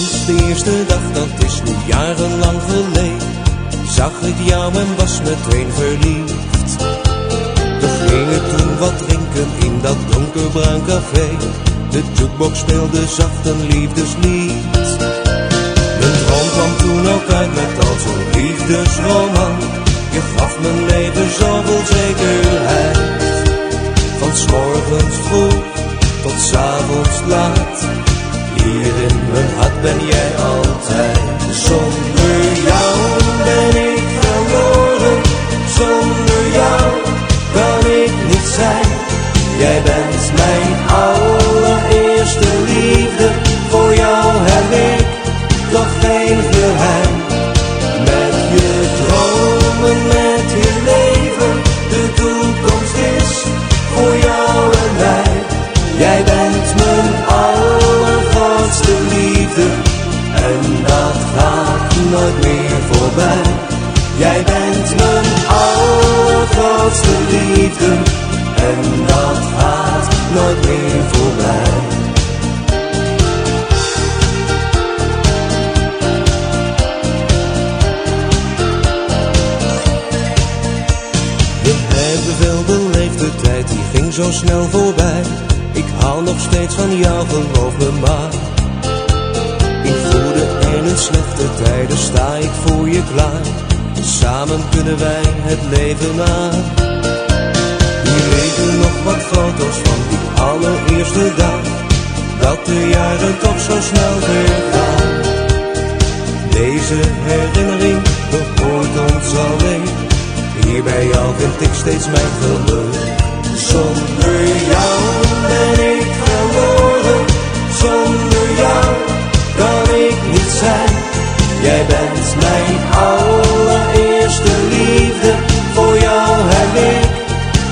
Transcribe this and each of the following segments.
de eerste dag, dat is nu jarenlang geleden. Zag ik jou en was meteen verliefd. We gingen toen wat drinken in dat donkerbruin café. De jukebox speelde zacht een liefdeslied. Mijn droom kwam toen ook uit met al zo'n liefdesroman. Je gaf mijn leven zoveel zekerheid. Van s morgens vroeg tot s avonds laat. Hier in mijn hart ben jij altijd. Zonder jou ben ik verloren. Zonder jou kan ik niet zijn. Jij bent mijn allereerste liefde. Voor jou heb ik toch geen geheim. Voorbij. Jij bent mijn allergrootste liefde. En dat gaat nooit meer voorbij. We hebben veel beleefd, tijd die ging zo snel voorbij. Ik hou nog steeds van jou, geloof maar. In slechte tijden sta ik voor je klaar. Samen kunnen wij het leven aan. Hier leven nog wat foto's van die allereerste dag. Dat de jaren toch zo snel vergaan. Deze herinnering behoort ons alleen. Hier bij jou vind ik steeds mijn geluk. Zonder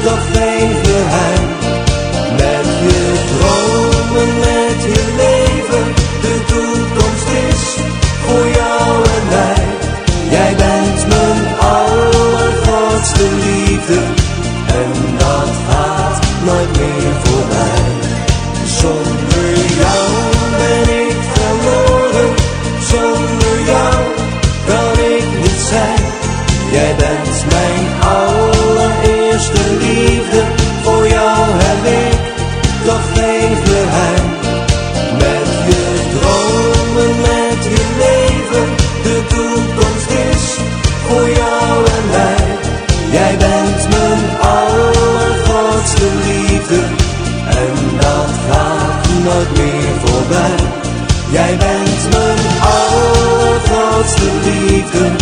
toch geen geheim. Met je dromen, met je leven. De toekomst is voor jou en mij. Jij bent mijn allergrootste liefde. En dat gaat nooit meer voorbij. Zonder jou ben ik verloren. Zonder jou kan ik niet zijn. Jij bent mijn allergrootste